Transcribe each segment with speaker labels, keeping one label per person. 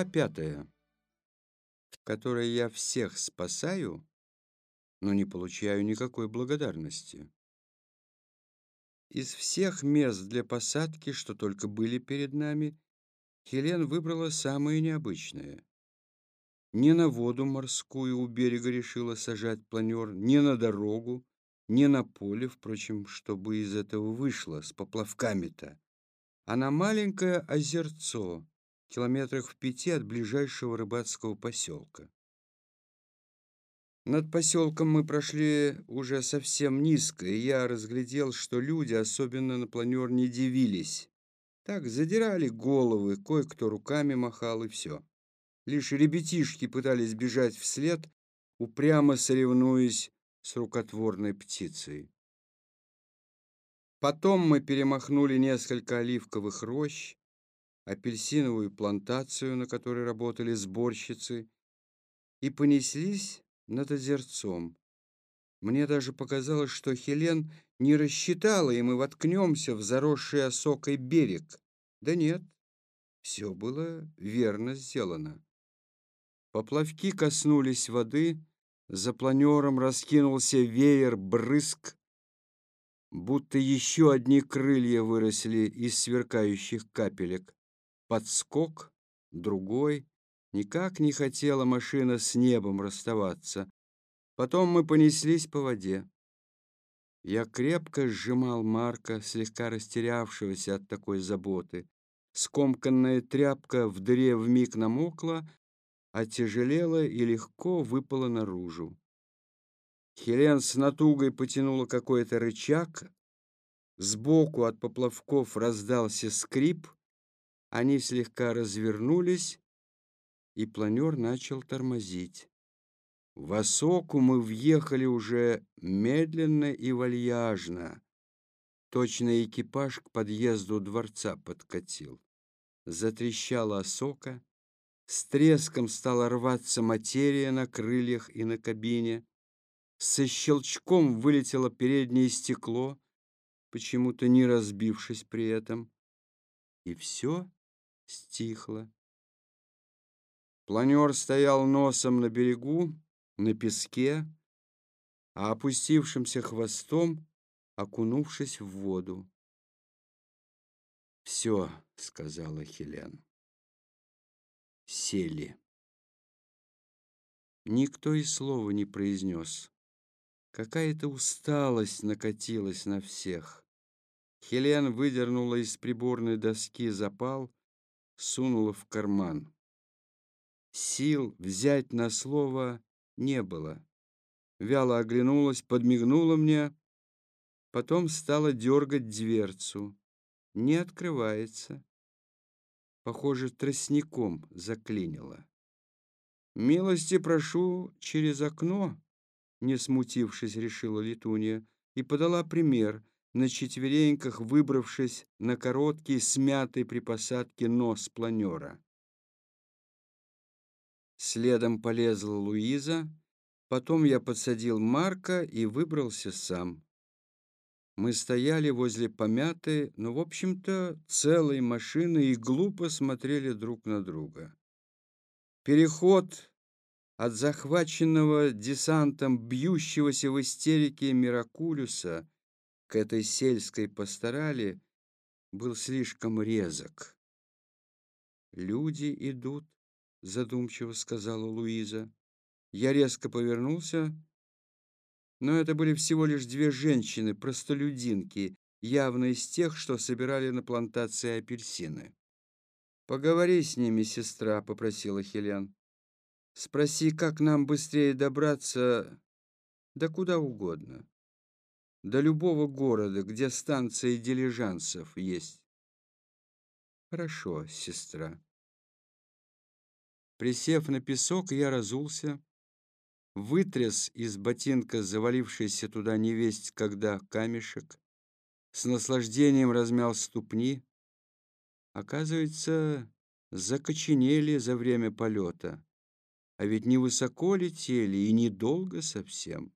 Speaker 1: Глава пятая, в которой я всех спасаю, но не получаю никакой благодарности. Из всех мест для посадки, что только были перед нами, Хелен выбрала самое необычное. Не на воду морскую у берега решила сажать планер, не на дорогу, не на поле, впрочем, чтобы из этого вышло, с поплавками-то, а на маленькое озерцо, километрах в пяти от ближайшего рыбацкого поселка. Над поселком мы прошли уже совсем низко, и я разглядел, что люди, особенно на планер, не дивились. Так задирали головы, кое-кто руками махал, и все. Лишь ребятишки пытались бежать вслед, упрямо соревнуясь с рукотворной птицей. Потом мы перемахнули несколько оливковых рощ, апельсиновую плантацию, на которой работали сборщицы, и понеслись над озерцом. Мне даже показалось, что Хелен не рассчитала, и мы воткнемся в заросший осокой берег. Да нет, все было верно сделано. Поплавки коснулись воды, за планером раскинулся веер брызг, будто еще одни крылья выросли из сверкающих капелек. Подскок, другой. Никак не хотела машина с небом расставаться. Потом мы понеслись по воде. Я крепко сжимал Марка, слегка растерявшегося от такой заботы. Скомканная тряпка в дыре вмиг намокла, отяжелела и легко выпала наружу. Хелен с натугой потянула какой-то рычаг. Сбоку от поплавков раздался скрип — они слегка развернулись, и планер начал тормозить. В осоку мы въехали уже медленно и вальяжно. Точно экипаж к подъезду дворца подкатил. Затрещала осока, с треском стала рваться материя на крыльях и на кабине. Со щелчком вылетело переднее стекло, почему-то не разбившись при этом. И все стихло. Планер стоял носом на берегу, на песке, а опустившимся хвостом окунувшись в воду. «Все», — сказала Хелен. «Сели». Никто и слова не произнес. Какая-то усталость накатилась на всех. Хелен выдернула из приборной доски запал сунула в карман. Сил взять на слово не было. Вяло оглянулась, подмигнула мне, потом стала дергать дверцу. Не открывается. Похоже, тростником заклинило. «Милости прошу через окно», — не смутившись, решила Летунья, и подала пример, на четвереньках выбравшись на короткий, смятый при посадке нос планера. Следом полезла Луиза, потом я подсадил Марка и выбрался сам. Мы стояли возле помятой, но, в общем-то, целой машины и глупо смотрели друг на друга. Переход от захваченного десантом бьющегося в истерике Миракулюса к этой сельской пасторали был слишком резок. «Люди идут», — задумчиво сказала Луиза. Я резко повернулся, но это были всего лишь две женщины, простолюдинки, явно из тех, что собирали на плантации апельсины. «Поговори с ними, сестра», — попросила Хелен. «Спроси, как нам быстрее добраться, да куда угодно» до любого города, где станция дилижансов есть. Хорошо, сестра. Присев на песок, я разулся, вытряс из ботинка завалившийся туда невесть когда камешек, с наслаждением размял ступни. Оказывается, закоченели за время полета, а ведь не высоко летели и недолго совсем.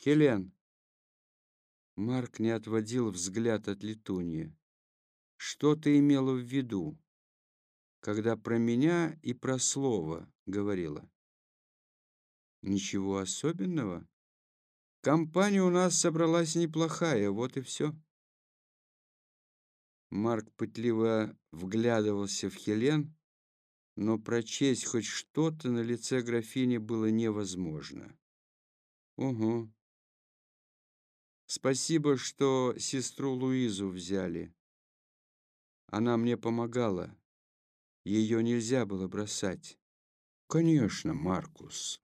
Speaker 1: Хелен, Марк не отводил взгляд от летуньи. «Что ты имела в виду?» когда про меня и про слово говорила. Ничего особенного. Компания у нас собралась неплохая, вот и все. Марк пытливо вглядывался в Хелен, но прочесть хоть что-то на лице графини было невозможно. Угу. Спасибо, что сестру Луизу взяли. Она мне помогала. Ее нельзя было бросать. Конечно, Маркус.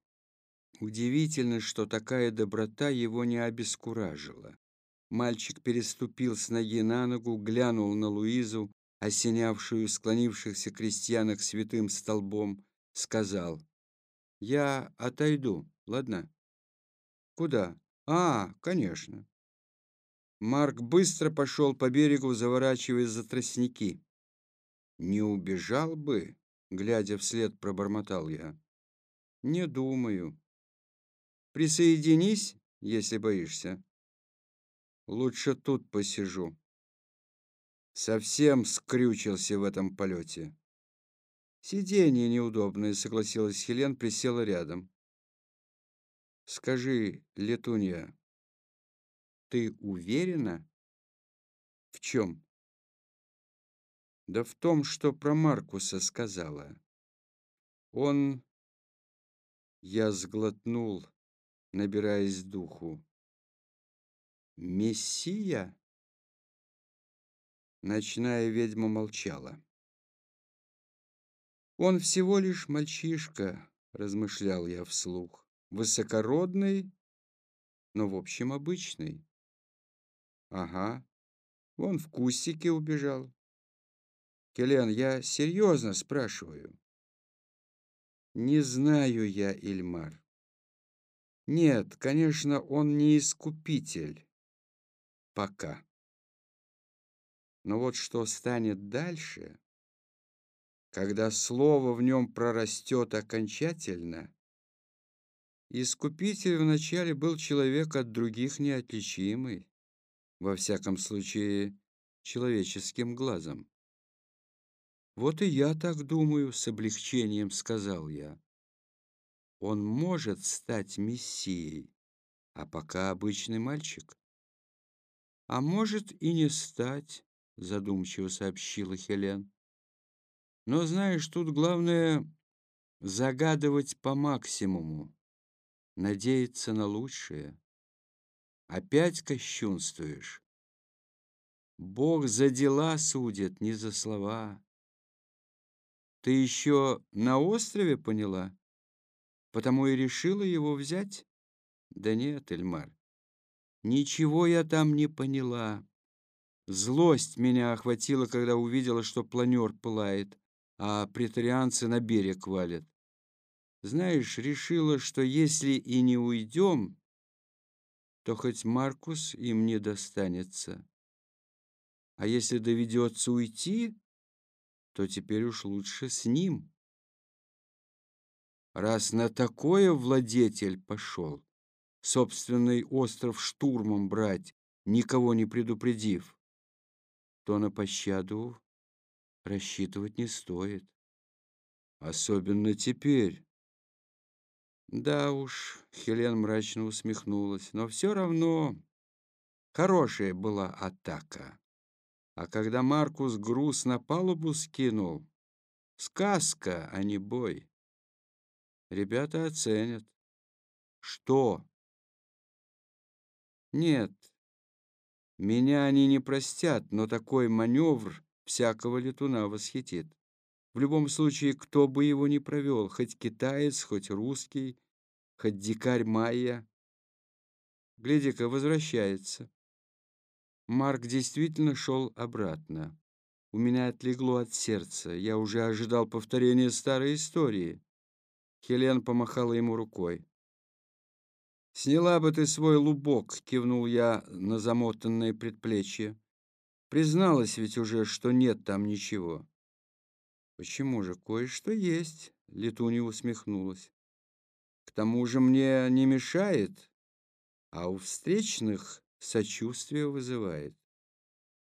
Speaker 1: Удивительно, что такая доброта его не обескуражила. Мальчик переступил с ноги на ногу, глянул на Луизу, осенявшую склонившихся крестьянок святым столбом, сказал, «Я отойду, ладно?» «Куда?» «А, конечно». Марк быстро пошел по берегу, заворачивая за тростники. «Не убежал бы?» — глядя вслед, пробормотал я. «Не думаю. Присоединись, если боишься. Лучше тут посижу». Совсем скрючился в этом полете. «Сиденье неудобное», — согласилась Хелен, присела рядом. «Скажи, Летунья, ты уверена? В чем? Да в том, что про Маркуса сказала. Он... Я сглотнул, набираясь духу. Мессия? Ночная ведьма молчала. Он всего лишь мальчишка, размышлял я вслух. Высокородный, но в общем обычный. Ага, он в кустике убежал. Келен, я серьезно спрашиваю. Не знаю я, Ильмар. Нет, конечно, он не искупитель. Пока. Но вот что станет дальше, когда слово в нем прорастет окончательно, искупитель вначале был человек от других неотличимый во всяком случае, человеческим глазом. «Вот и я так думаю», — с облегчением сказал я. «Он может стать мессией, а пока обычный мальчик». «А может и не стать», — задумчиво сообщила Хелен. «Но знаешь, тут главное загадывать по максимуму, надеяться на лучшее». Опять кощунствуешь? Бог за дела судит, не за слова. Ты еще на острове поняла? Потому и решила его взять? Да нет, Эльмар, ничего я там не поняла. Злость меня охватила, когда увидела, что планер пылает, а претарианцы на берег валят. Знаешь, решила, что если и не уйдем, то хоть Маркус им не достанется. А если доведется уйти, то теперь уж лучше с ним. Раз на такое владетель пошел, собственный остров штурмом брать, никого не предупредив, то на пощаду рассчитывать не стоит. Особенно теперь, да уж, Хелен мрачно усмехнулась, но все равно хорошая была атака. А когда Маркус груз на палубу скинул, сказка, а не бой. Ребята оценят. Что? Нет, меня они не простят, но такой маневр всякого летуна восхитит. В любом случае, кто бы его ни провел, хоть китаец, хоть русский, хоть дикарь майя. Гляди-ка, возвращается. Марк действительно шел обратно. У меня отлегло от сердца. Я уже ожидал повторения старой истории. Хелен помахала ему рукой. «Сняла бы ты свой лубок», — кивнул я на замотанное предплечье. Призналась ведь уже, что нет там ничего. «Почему же? Кое-что есть», — Летунья усмехнулась. «К тому же мне не мешает, а у встречных сочувствие вызывает.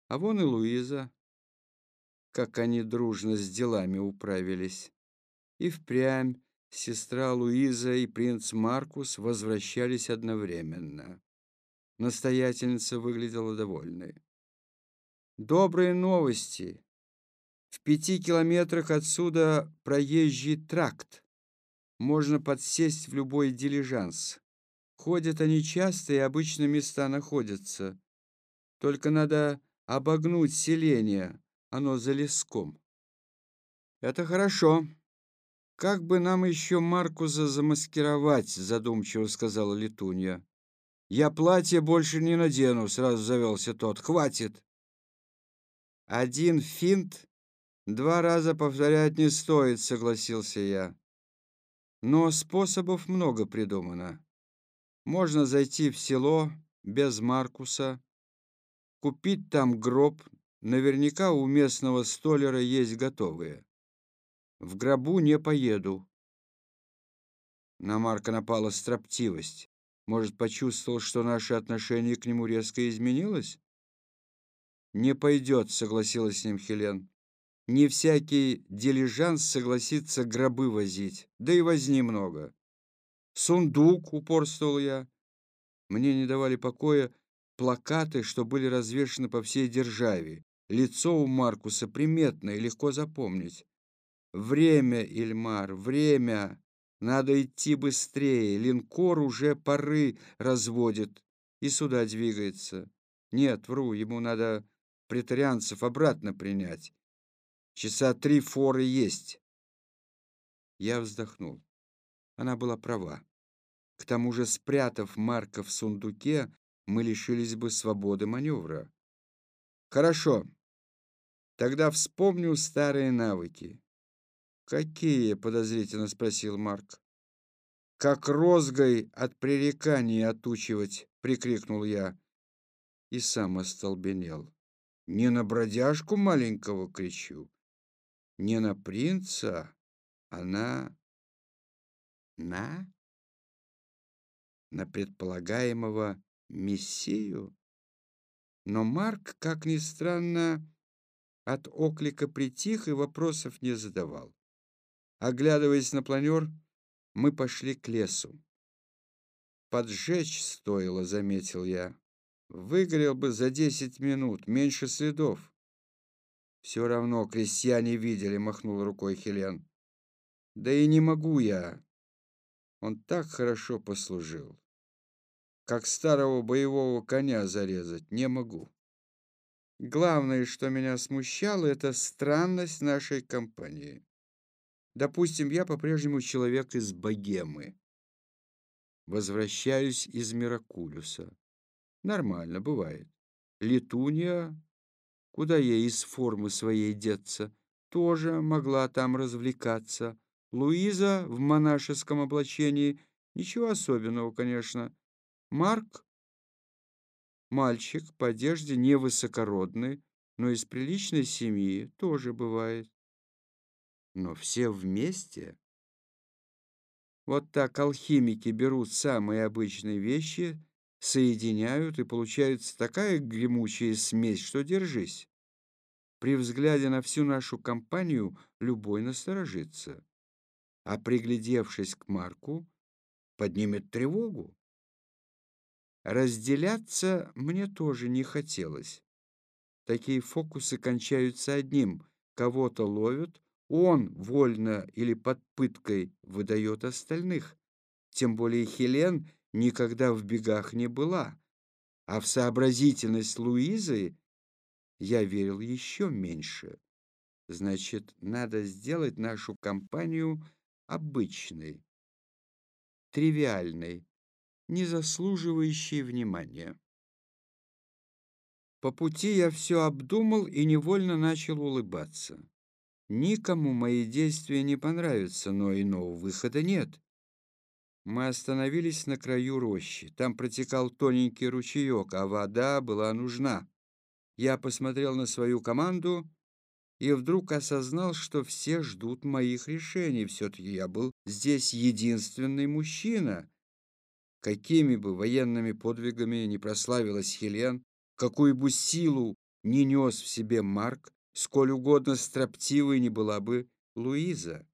Speaker 1: А вон и Луиза. как они дружно с делами управились. И впрямь сестра Луиза и принц Маркус возвращались одновременно. Настоятельница выглядела довольной. «Добрые новости! В пяти километрах отсюда проезжий тракт. Можно подсесть в любой дилижанс. Ходят они часто и обычно места находятся. Только надо обогнуть селение, оно за леском. Это хорошо. Как бы нам еще Маркуза замаскировать, задумчиво сказала Летунья. Я платье больше не надену, сразу завелся тот. Хватит. Один финт два раза повторять не стоит, согласился я. Но способов много придумано. Можно зайти в село без Маркуса, купить там гроб, наверняка у местного столяра есть готовые. В гробу не поеду. На Марка напала строптивость. Может, почувствовал, что наше отношение к нему резко изменилось? «Не пойдет», — согласилась с ним Хелен. «Не всякий дилижанс согласится гробы возить, да и возни много». «Сундук», — упорствовал я. Мне не давали покоя плакаты, что были развешаны по всей державе. Лицо у Маркуса приметное, легко запомнить. «Время, Ильмар, время! Надо идти быстрее. Линкор уже пары разводит и сюда двигается. Нет, вру, ему надо претарианцев обратно принять. Часа три форы есть. Я вздохнул. Она была права. К тому же, спрятав Марка в сундуке, мы лишились бы свободы маневра. Хорошо. Тогда вспомню старые навыки. Какие? подозрительно спросил Марк. Как розгой от пререканий отучивать, прикрикнул я и сам остолбенел. Не на бродяжку маленького кричу, не на принца, а на... на... на предполагаемого мессию. Но Марк, как ни странно, от оклика притих и вопросов не задавал. Оглядываясь на планер, мы пошли к лесу. «Поджечь стоило», — заметил я. Выгорел бы за десять минут, меньше следов. Все равно крестьяне видели, махнул рукой Хелен. Да и не могу я. Он так хорошо послужил. Как старого боевого коня зарезать не могу. Главное, что меня смущало, это странность нашей компании. Допустим, я по-прежнему человек из богемы. Возвращаюсь из Миракулюса. Нормально, бывает. Летунья, куда ей из формы своей деться, тоже могла там развлекаться. Луиза в монашеском облачении, ничего особенного, конечно. Марк, мальчик по одежде невысокородный, но из приличной семьи тоже бывает. Но все вместе... Вот так алхимики берут самые обычные вещи — соединяют, и получается такая гремучая смесь, что держись. При взгляде на всю нашу компанию любой насторожится, а приглядевшись к Марку, поднимет тревогу. Разделяться мне тоже не хотелось. Такие фокусы кончаются одним. Кого-то ловят, он вольно или под пыткой выдает остальных. Тем более Хелен никогда в бегах не была, а в сообразительность Луизы я верил еще меньше. Значит, надо сделать нашу компанию обычной, тривиальной, не заслуживающей внимания. По пути я все обдумал и невольно начал улыбаться. Никому мои действия не понравятся, но иного выхода нет. Мы остановились на краю рощи. Там протекал тоненький ручеек, а вода была нужна. Я посмотрел на свою команду и вдруг осознал, что все ждут моих решений. Все-таки я был здесь единственный мужчина. Какими бы военными подвигами не прославилась Хелен, какую бы силу не нес в себе Марк, сколь угодно строптивой не была бы Луиза.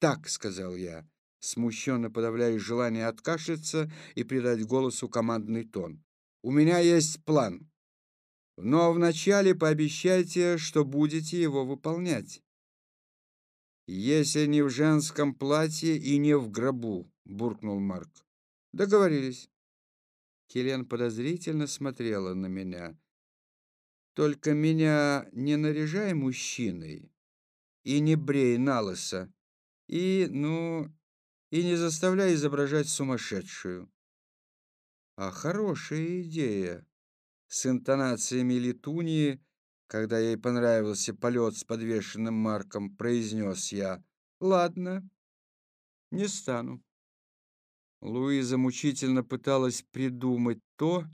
Speaker 1: «Так», — сказал я, смущенно подавляя желание откашляться и придать голосу командный тон. «У меня есть план, но вначале пообещайте, что будете его выполнять». «Если не в женском платье и не в гробу», — буркнул Марк. «Договорились». Хелен подозрительно смотрела на меня. «Только меня не наряжай мужчиной и не брей на лысо, и, ну, и не заставляй изображать сумасшедшую». «А хорошая идея!» С интонациями летуньи когда ей понравился полет с подвешенным марком, произнес я «Ладно, не стану». Луиза мучительно пыталась придумать то,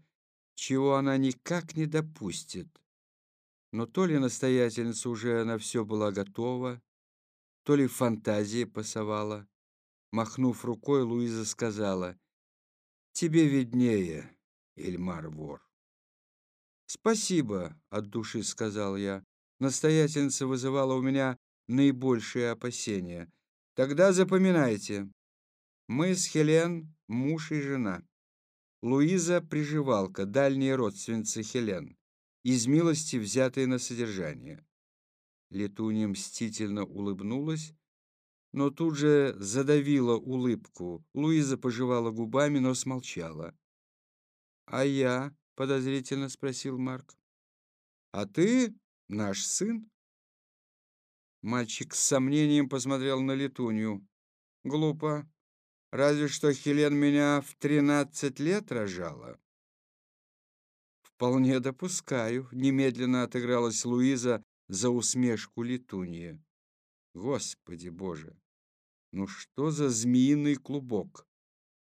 Speaker 1: чего она никак не допустит. Но то ли настоятельница уже на все была готова, то ли фантазия пасовала. Махнув рукой, Луиза сказала, «Тебе виднее, Эльмар Вор». «Спасибо», — от души сказал я. Настоятельница вызывала у меня наибольшие опасения. «Тогда запоминайте. Мы с Хелен муж и жена. Луиза — приживалка, дальняя родственница Хелен, из милости взятая на содержание». Летунья мстительно улыбнулась, но тут же задавила улыбку. Луиза пожевала губами, но смолчала. «А я?» подозрительно спросил Марк. А ты наш сын? Мальчик с сомнением посмотрел на Летунью. Глупо. Разве что Хелен меня в тринадцать лет рожала. Вполне допускаю, немедленно отыгралась Луиза за усмешку Летуньи. Господи Боже! Ну что за змеиный клубок?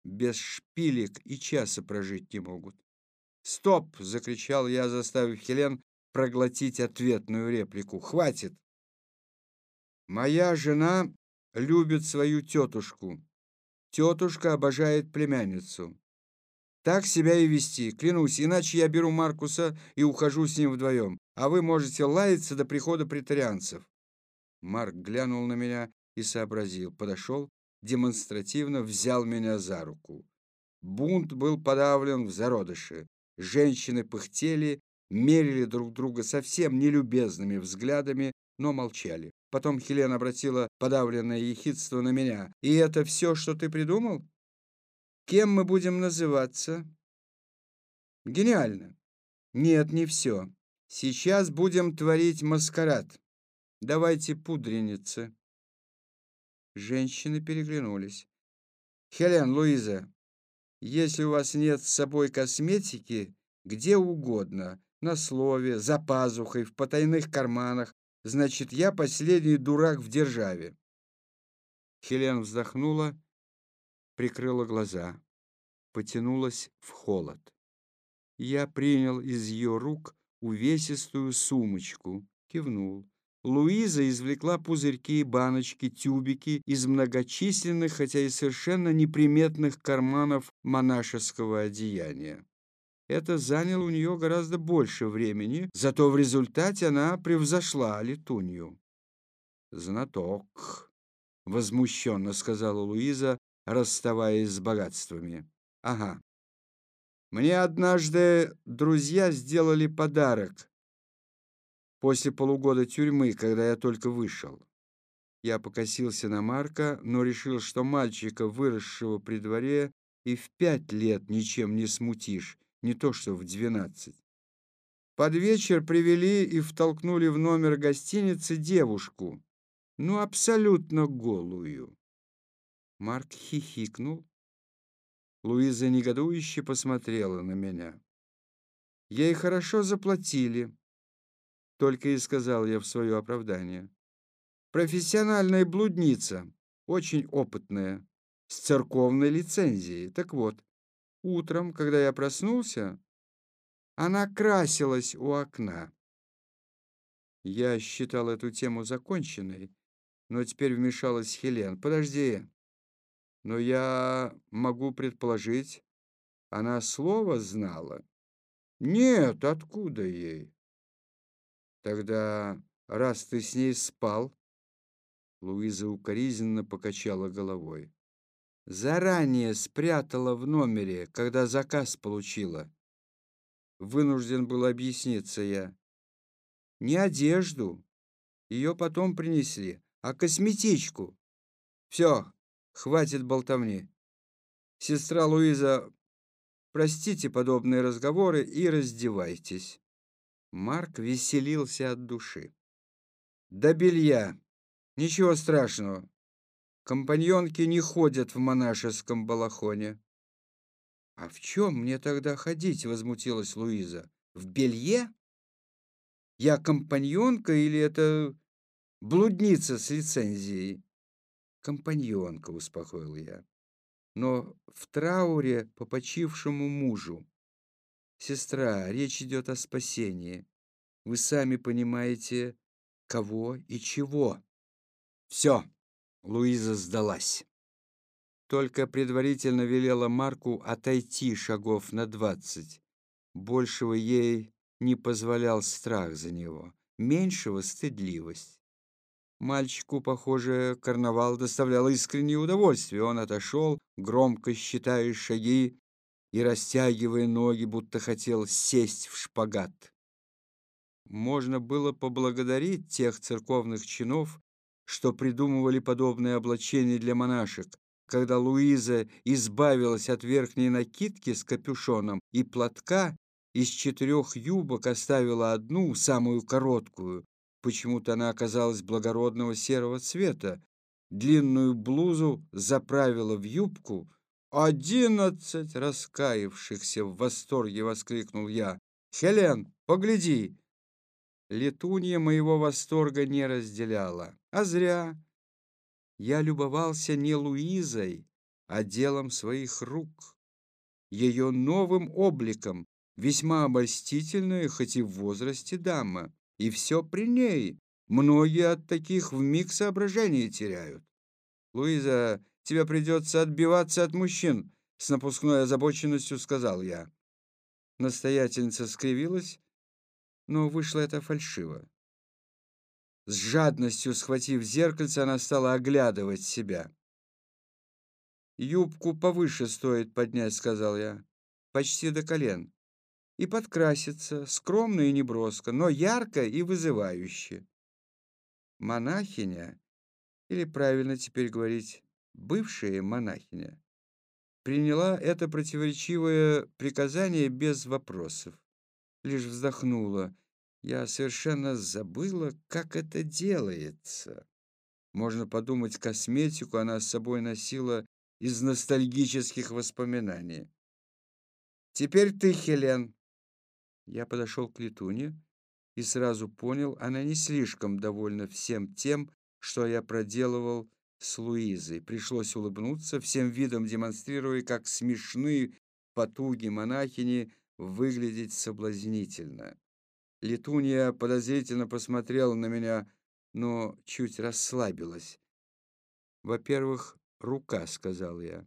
Speaker 1: Без шпилек и часа прожить не могут. «Стоп!» — закричал я, заставив Хелен проглотить ответную реплику. «Хватит!» «Моя жена любит свою тетушку. Тетушка обожает племянницу. Так себя и вести, клянусь, иначе я беру Маркуса и ухожу с ним вдвоем, а вы можете лаяться до прихода претарианцев». Марк глянул на меня и сообразил, подошел, демонстративно взял меня за руку. Бунт был подавлен в зародыше. Женщины пыхтели, мерили друг друга совсем нелюбезными взглядами, но молчали. Потом Хелен обратила подавленное ехидство на меня. «И это все, что ты придумал? Кем мы будем называться?» «Гениально!» «Нет, не все. Сейчас будем творить маскарад. Давайте пудреницы». Женщины переглянулись. «Хелен, Луиза, если у вас нет с собой косметики, где угодно, на слове, за пазухой, в потайных карманах, значит, я последний дурак в державе. Хелен вздохнула, прикрыла глаза, потянулась в холод. Я принял из ее рук увесистую сумочку, кивнул. Луиза извлекла пузырьки, баночки, тюбики из многочисленных, хотя и совершенно неприметных карманов монашеского одеяния. Это заняло у нее гораздо больше времени, зато в результате она превзошла летунью. «Знаток», — возмущенно сказала Луиза, расставаясь с богатствами. «Ага. Мне однажды друзья сделали подарок после полугода тюрьмы, когда я только вышел. Я покосился на Марка, но решил, что мальчика, выросшего при дворе, и в пять лет ничем не смутишь, не то что в двенадцать. Под вечер привели и втолкнули в номер гостиницы девушку, ну, абсолютно голую. Марк хихикнул. Луиза негодующе посмотрела на меня. Ей хорошо заплатили, только и сказал я в свое оправдание. Профессиональная блудница, очень опытная, с церковной лицензией. Так вот, утром, когда я проснулся, она красилась у окна. Я считал эту тему законченной, но теперь вмешалась Хелен. Подожди, но я могу предположить, она слово знала? Нет, откуда ей? Тогда раз ты с ней спал?» Луиза укоризненно покачала головой. «Заранее спрятала в номере, когда заказ получила». Вынужден был объясниться я. «Не одежду, ее потом принесли, а косметичку. Все, хватит болтовни. Сестра Луиза, простите подобные разговоры и раздевайтесь». Марк веселился от души. «До белья. Ничего страшного. Компаньонки не ходят в монашеском балахоне». «А в чем мне тогда ходить?» — возмутилась Луиза. «В белье? Я компаньонка или это блудница с лицензией?» «Компаньонка», — успокоил я. «Но в трауре по почившему мужу. Сестра, речь идет о спасении. Вы сами понимаете, кого и чего. Все, Луиза сдалась. Только предварительно велела Марку отойти шагов на двадцать. Большего ей не позволял страх за него, меньшего — стыдливость. Мальчику, похоже, карнавал доставлял искреннее удовольствие. Он отошел, громко считая шаги и растягивая ноги, будто хотел сесть в шпагат. Можно было поблагодарить тех церковных чинов, что придумывали подобные облачения для монашек, когда Луиза избавилась от верхней накидки с капюшоном и платка, из четырех юбок оставила одну, самую короткую. Почему-то она оказалась благородного серого цвета. Длинную блузу заправила в юбку, «Одиннадцать раскаявшихся!» — в восторге воскликнул я. «Хелен, погляди!» Летунья моего восторга не разделяла. А зря. Я любовался не Луизой, а делом своих рук, ее новым обликом, весьма обольстительная, хоть и в возрасте дама. И все при ней. Многие от таких вмиг соображения теряют. Луиза тебе придется отбиваться от мужчин», — с напускной озабоченностью сказал я. Настоятельница скривилась, но вышло это фальшиво. С жадностью схватив зеркальце, она стала оглядывать себя. «Юбку повыше стоит поднять», — сказал я, — «почти до колен. И подкраситься, скромно и неброско, но ярко и вызывающе». Монахиня, или правильно теперь говорить, бывшая монахиня, приняла это противоречивое приказание без вопросов, лишь вздохнула. Я совершенно забыла, как это делается. Можно подумать, косметику она с собой носила из ностальгических воспоминаний. «Теперь ты, Хелен!» Я подошел к Летуне и сразу понял, она не слишком довольна всем тем, что я проделывал с Луизой. Пришлось улыбнуться, всем видом демонстрируя, как смешны потуги монахини выглядеть соблазнительно. Летунья подозрительно посмотрела на меня, но чуть расслабилась. «Во-первых, рука», — сказал я.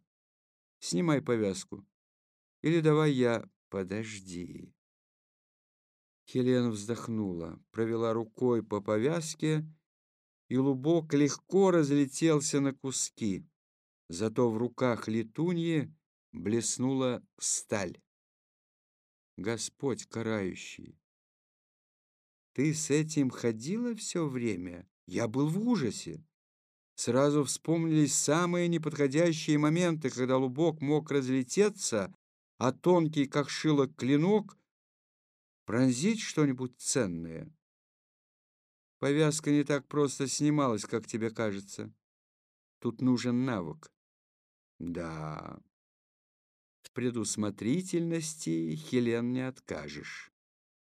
Speaker 1: «Снимай повязку. Или давай я...» «Подожди». Хелена вздохнула, провела рукой по повязке и лубок легко разлетелся на куски. Зато в руках летуньи блеснула сталь. Господь карающий, ты с этим ходила все время? Я был в ужасе. Сразу вспомнились самые неподходящие моменты, когда лубок мог разлететься, а тонкий, как шило, клинок пронзить что-нибудь ценное. Повязка не так просто снималась, как тебе кажется. Тут нужен навык. Да, в предусмотрительности Хелен не откажешь.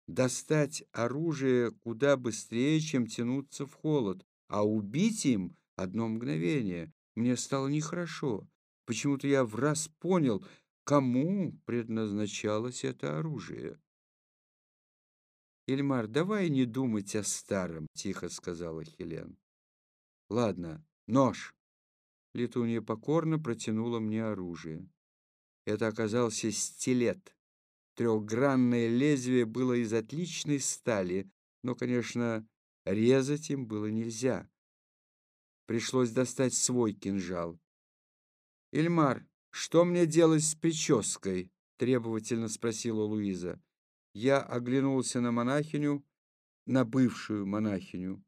Speaker 1: Достать оружие куда быстрее, чем тянуться в холод, а убить им одно мгновение. Мне стало нехорошо. Почему-то я в раз понял, кому предназначалось это оружие. «Ильмар, давай не думать о старом», — тихо сказала Хелен. «Ладно, нож». Летунья покорно протянула мне оружие. Это оказался стилет. Трехгранное лезвие было из отличной стали, но, конечно, резать им было нельзя. Пришлось достать свой кинжал. «Ильмар, что мне делать с прической?» — требовательно спросила Луиза. Я оглянулся на монахиню, на бывшую монахиню.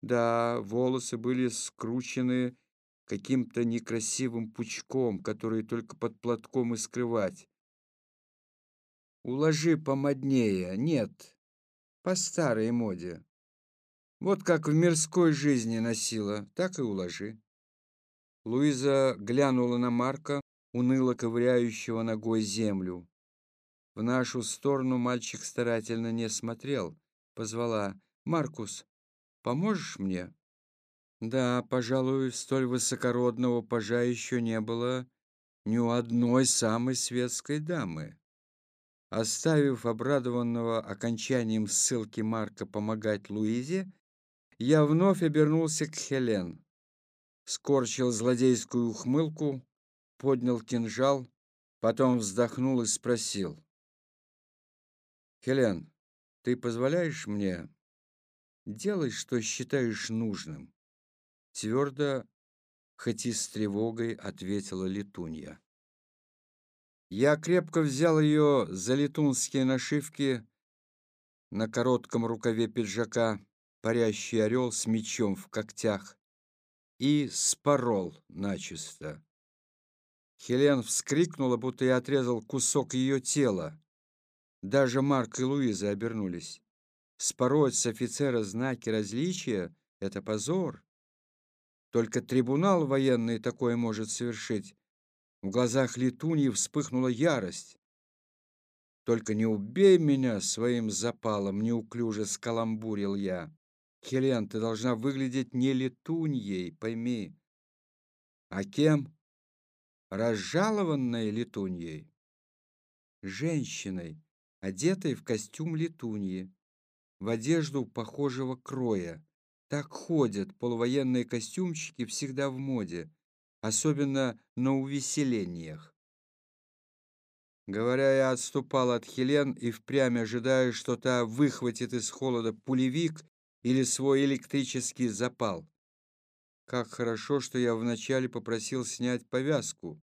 Speaker 1: Да, волосы были скручены каким-то некрасивым пучком, который только под платком и скрывать. Уложи помоднее. Нет, по старой моде. Вот как в мирской жизни носила, так и уложи. Луиза глянула на Марка, уныло ковыряющего ногой землю. В нашу сторону мальчик старательно не смотрел. Позвала. «Маркус, поможешь мне?» Да, пожалуй, столь высокородного пажа еще не было ни у одной самой светской дамы. Оставив обрадованного окончанием ссылки Марка помогать Луизе, я вновь обернулся к Хелен. Скорчил злодейскую ухмылку, поднял кинжал, потом вздохнул и спросил. «Хелен, ты позволяешь мне? Делай, что считаешь нужным». Твердо, хоть и с тревогой, ответила Летунья. Я крепко взял ее за летунские нашивки на коротком рукаве пиджака, парящий орел с мечом в когтях, и спорол начисто. Хелен вскрикнула, будто я отрезал кусок ее тела. Даже Марк и Луиза обернулись. Спороть с офицера знаки различия — это позор. Только трибунал военный такое может совершить. В глазах Летуньи вспыхнула ярость. «Только не убей меня своим запалом!» — неуклюже скаламбурил я. «Хелен, ты должна выглядеть не Летуньей, пойми». «А кем?» «Разжалованной Летуньей?» «Женщиной, одетой в костюм Летуньи, в одежду похожего кроя. Так ходят полувоенные костюмчики всегда в моде особенно на увеселениях. Говоря, я отступал от Хелен и впрямь ожидая, что та выхватит из холода пулевик или свой электрический запал. Как хорошо, что я вначале попросил снять повязку,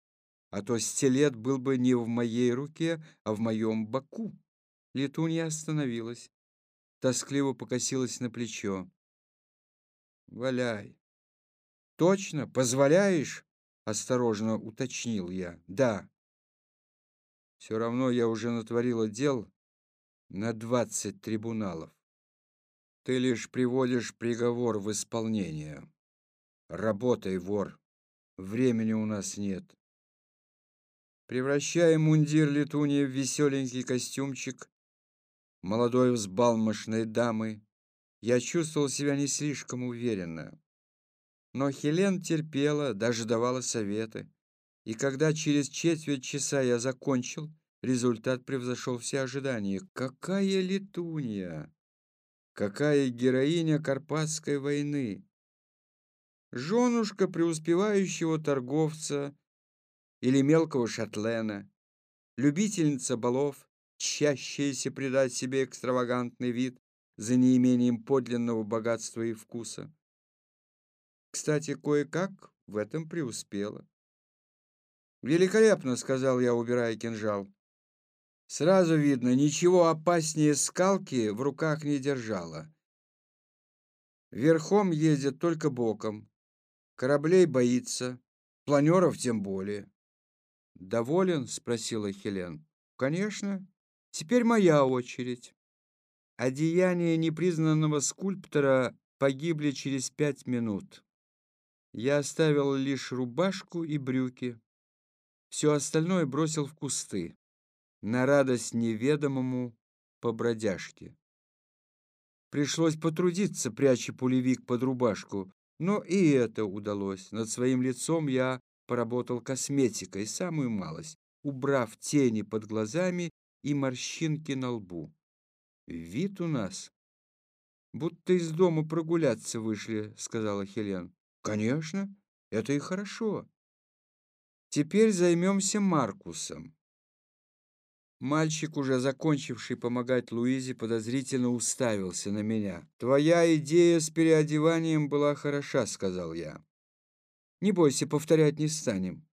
Speaker 1: а то стилет был бы не в моей руке, а в моем боку. Летунья остановилась, тоскливо покосилась на плечо. «Валяй!» «Точно? Позволяешь?» — осторожно уточнил я. «Да». Все равно я уже натворила дел на двадцать трибуналов. Ты лишь приводишь приговор в исполнение. Работай, вор. Времени у нас нет. Превращая мундир летуния в веселенький костюмчик молодой взбалмошной дамы, я чувствовал себя не слишком уверенно. Но Хелен терпела, даже давала советы. И когда через четверть часа я закончил, результат превзошел все ожидания. Какая летунья! Какая героиня Карпатской войны! Женушка преуспевающего торговца или мелкого шатлена, любительница балов, чащаяся придать себе экстравагантный вид за неимением подлинного богатства и вкуса. Кстати, кое-как в этом преуспела. «Великолепно!» — сказал я, убирая кинжал. Сразу видно, ничего опаснее скалки в руках не держала. Верхом ездит только боком. Кораблей боится, планеров тем более. «Доволен?» — спросила Хелен. «Конечно. Теперь моя очередь». Одеяния непризнанного скульптора погибли через пять минут. Я оставил лишь рубашку и брюки. Все остальное бросил в кусты, на радость неведомому по бродяжке. Пришлось потрудиться, пряча пулевик под рубашку, но и это удалось. Над своим лицом я поработал косметикой, самую малость, убрав тени под глазами и морщинки на лбу. Вид у нас. Будто из дома прогуляться вышли, сказала Хелен. Конечно, это и хорошо. Теперь займемся Маркусом. Мальчик, уже закончивший помогать Луизе, подозрительно уставился на меня. «Твоя идея с переодеванием была хороша», — сказал я. «Не бойся, повторять не станем».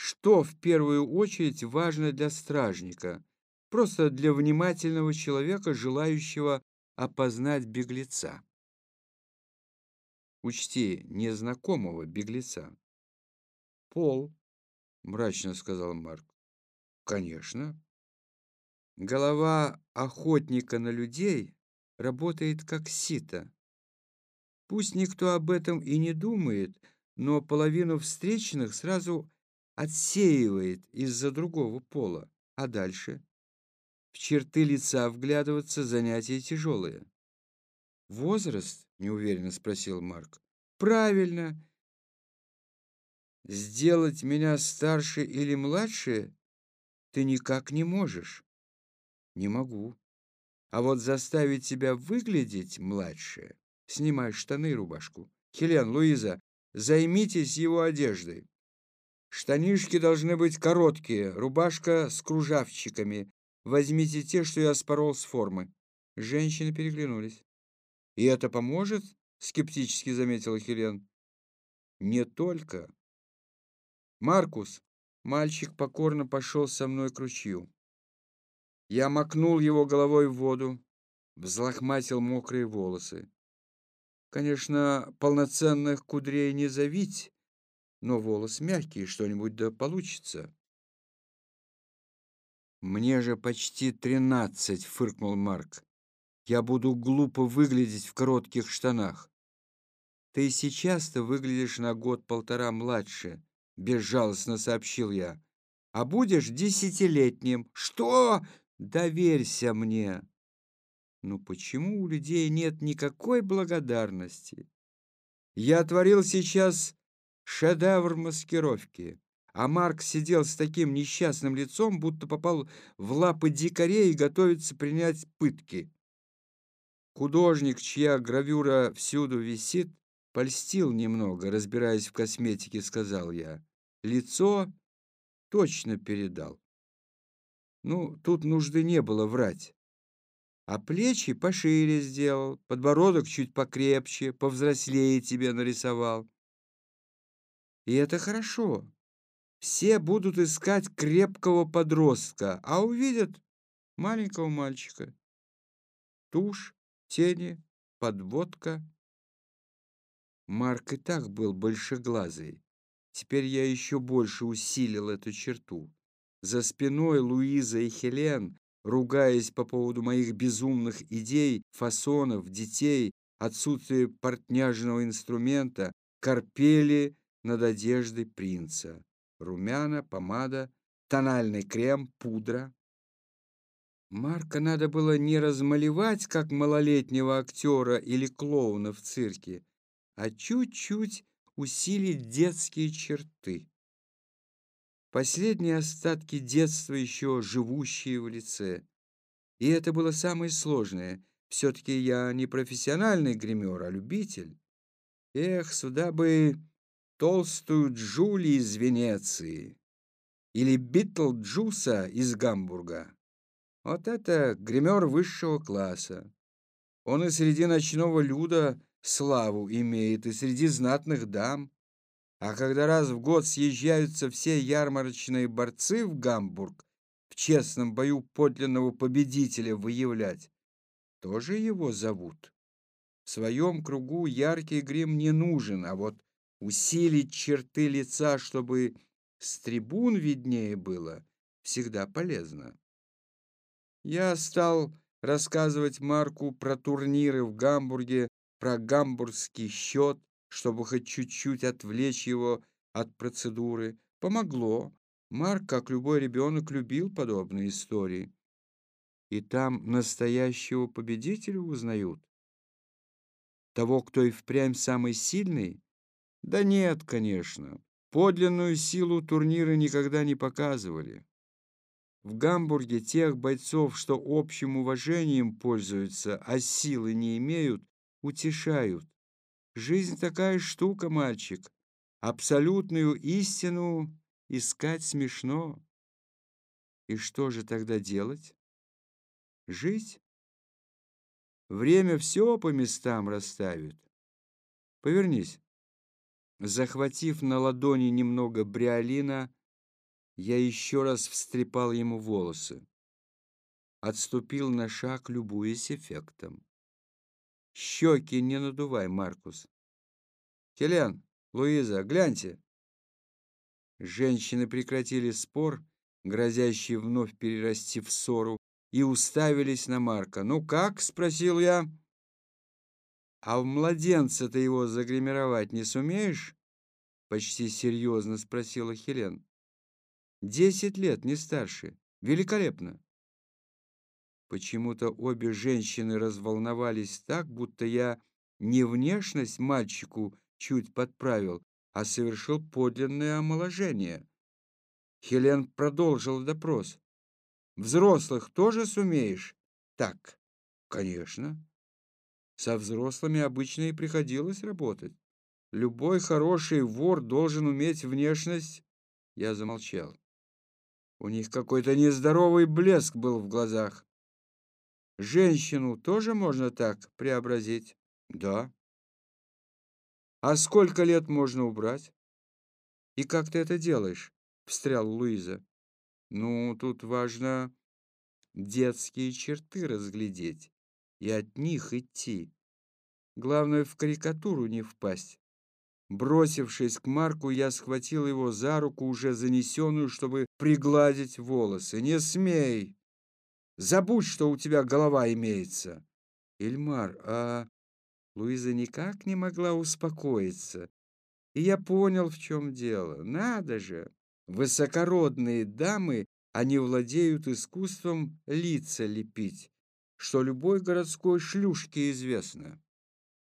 Speaker 1: Что в первую очередь важно для стражника? Просто для внимательного человека, желающего опознать беглеца. Учти, незнакомого беглеца. Пол, мрачно сказал Марк. Конечно. Голова охотника на людей работает как сито. Пусть никто об этом и не думает, но половину встречных сразу отсеивает из-за другого пола. А дальше? В черты лица вглядываться занятие тяжелое. «Возраст?» — неуверенно спросил Марк. «Правильно. Сделать меня старше или младше ты никак не можешь. Не могу. А вот заставить тебя выглядеть младше, снимай штаны и рубашку. Хелен, Луиза, займитесь его одеждой. Штанишки должны быть короткие, рубашка с кружавчиками. Возьмите те, что я спорол с формы. Женщины переглянулись. «И это поможет?» — скептически заметила Хелен. «Не только». «Маркус, Мальчик покорно пошел со мной к ручью. Я макнул его головой в воду, взлохматил мокрые волосы. Конечно, полноценных кудрей не завить, но волос мягкий, что-нибудь да получится. «Мне же почти тринадцать», — фыркнул Марк. «Я буду глупо выглядеть в коротких штанах». «Ты сейчас-то выглядишь на год-полтора младше», безжалостно сообщил я. А будешь десятилетним. Что? Доверься мне. Ну почему у людей нет никакой благодарности? Я творил сейчас шедевр маскировки, а Марк сидел с таким несчастным лицом, будто попал в лапы дикарей и готовится принять пытки. Художник, чья гравюра всюду висит, польстил немного, разбираясь в косметике, сказал я. Лицо точно передал. Ну, тут нужды не было врать. А плечи пошире сделал, подбородок чуть покрепче, повзрослее тебе нарисовал. И это хорошо. Все будут искать крепкого подростка, а увидят маленького мальчика. Тушь, тени, подводка. Марк и так был большеглазый. Теперь я еще больше усилил эту черту. За спиной Луиза и Хелен, ругаясь по поводу моих безумных идей, фасонов, детей, отсутствия портняжного инструмента, корпели над одеждой принца. Румяна, помада, тональный крем, пудра. Марка надо было не размалевать, как малолетнего актера или клоуна в цирке, а чуть-чуть усилить детские черты. Последние остатки детства еще живущие в лице. И это было самое сложное. Все-таки я не профессиональный гример, а любитель. Эх, сюда бы толстую Джули из Венеции или Битл Джуса из Гамбурга. Вот это гример высшего класса. Он и среди ночного люда славу имеет и среди знатных дам. А когда раз в год съезжаются все ярмарочные борцы в Гамбург в честном бою подлинного победителя выявлять, тоже его зовут. В своем кругу яркий грим не нужен, а вот усилить черты лица, чтобы с трибун виднее было, всегда полезно. Я стал рассказывать Марку про турниры в Гамбурге про гамбургский счет, чтобы хоть чуть-чуть отвлечь его от процедуры. Помогло. Марк, как любой ребенок, любил подобные истории. И там настоящего победителя узнают. Того, кто и впрямь самый сильный? Да нет, конечно. Подлинную силу турниры никогда не показывали. В Гамбурге тех бойцов, что общим уважением пользуются, а силы не имеют, утешают. Жизнь такая штука, мальчик. Абсолютную истину искать смешно. И что же тогда делать? Жить? Время все по местам расставит. Повернись. Захватив на ладони немного бриолина, я еще раз встрепал ему волосы. Отступил на шаг, любуясь эффектом. Щеки не надувай, Маркус. Хелен, Луиза, гляньте. Женщины прекратили спор, грозящий вновь перерасти в ссору, и уставились на Марка. «Ну как?» — спросил я. «А в младенца ты его загримировать не сумеешь?» Почти серьезно спросила Хелен. «Десять лет, не старше. Великолепно!» Почему-то обе женщины разволновались так, будто я не внешность мальчику чуть подправил, а совершил подлинное омоложение. Хелен продолжил допрос. «Взрослых тоже сумеешь?» «Так, конечно. Со взрослыми обычно и приходилось работать. Любой хороший вор должен уметь внешность...» Я замолчал. У них какой-то нездоровый блеск был в глазах. Женщину тоже можно так преобразить? Да. А сколько лет можно убрать? И как ты это делаешь? Встрял Луиза. Ну, тут важно детские черты разглядеть и от них идти. Главное, в карикатуру не впасть. Бросившись к Марку, я схватил его за руку, уже занесенную, чтобы пригладить волосы. «Не смей! Забудь, что у тебя голова имеется!» «Ильмар, а...» Луиза никак не могла успокоиться. И я понял, в чем дело. Надо же! Высокородные дамы, они владеют искусством лица лепить, что любой городской шлюшке известно.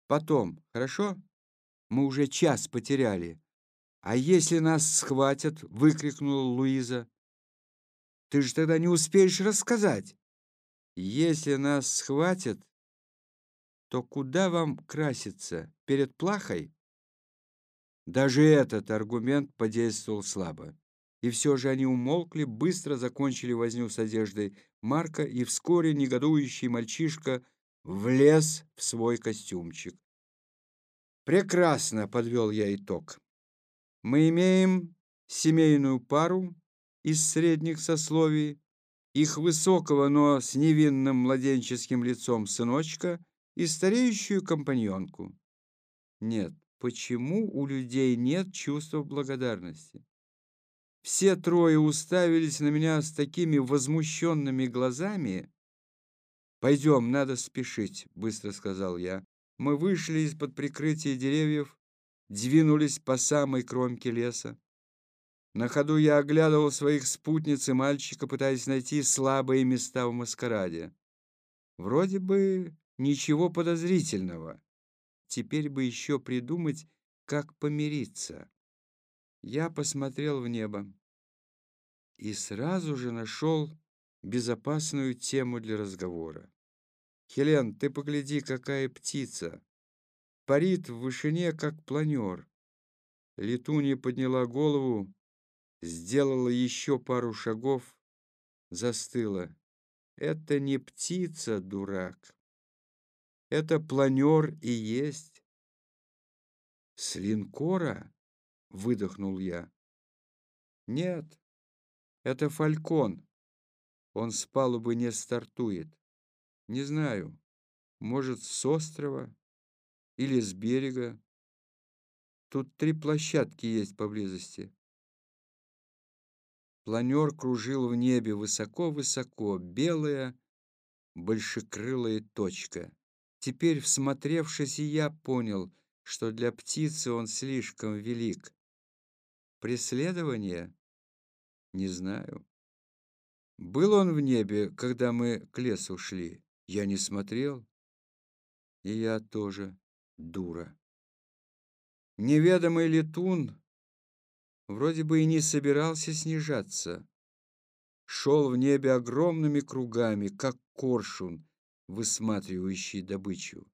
Speaker 1: Потом, хорошо? Мы уже час потеряли. А если нас схватят, выкрикнула Луиза. Ты же тогда не успеешь рассказать. Если нас схватят, то куда вам краситься? Перед плахой? Даже этот аргумент подействовал слабо. И все же они умолкли, быстро закончили возню с одеждой Марка, и вскоре негодующий мальчишка влез в свой костюмчик. Прекрасно, подвел я итог. Мы имеем семейную пару из средних сословий, их высокого, но с невинным младенческим лицом сыночка и стареющую компаньонку. Нет, почему у людей нет чувства благодарности? Все трое уставились на меня с такими возмущенными глазами. «Пойдем, надо спешить», — быстро сказал я. Мы вышли из-под прикрытия деревьев, двинулись по самой кромке леса. На ходу я оглядывал своих спутниц и мальчика, пытаясь найти слабые места в маскараде. Вроде бы ничего подозрительного. Теперь бы еще придумать, как помириться. Я посмотрел в небо и сразу же нашел безопасную тему для разговора. Хелен, ты погляди, какая птица. Парит в вышине, как планер. Летунья подняла голову, сделала еще пару шагов, застыла. Это не птица, дурак. Это планер и есть. С линкора? Выдохнул я. Нет, это фалькон. Он с палубы не стартует. Не знаю. Может, с острова или с берега. Тут три площадки есть поблизости. Планер кружил в небе высоко-высоко, белая, большекрылая точка. Теперь, всмотревшись, и я понял, что для птицы он слишком велик. Преследование? Не знаю. Был он в небе, когда мы к лесу шли? Я не смотрел, и я тоже дура. Неведомый летун вроде бы и не собирался снижаться. Шел в небе огромными кругами, как коршун, высматривающий добычу.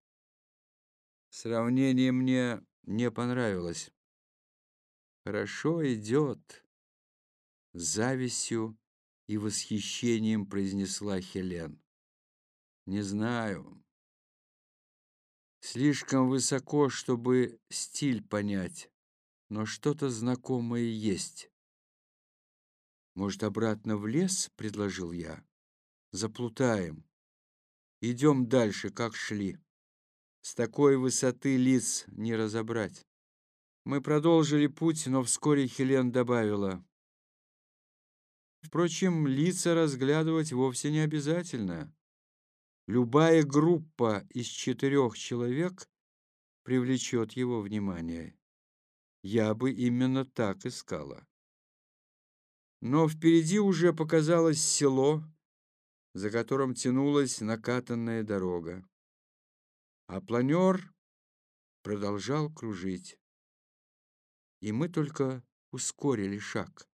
Speaker 1: Сравнение мне не понравилось. Хорошо идет. Завистью и восхищением произнесла Хелен. Не знаю. Слишком высоко, чтобы стиль понять, но что-то знакомое есть. Может, обратно в лес, предложил я. Заплутаем. Идем дальше, как шли. С такой высоты лиц не разобрать. Мы продолжили путь, но вскоре Хелен добавила. Впрочем, лица разглядывать вовсе не обязательно. Любая группа из четырех человек привлечет его внимание. Я бы именно так искала. Но впереди уже показалось село, за которым тянулась накатанная дорога. А планер продолжал кружить. И мы только ускорили шаг.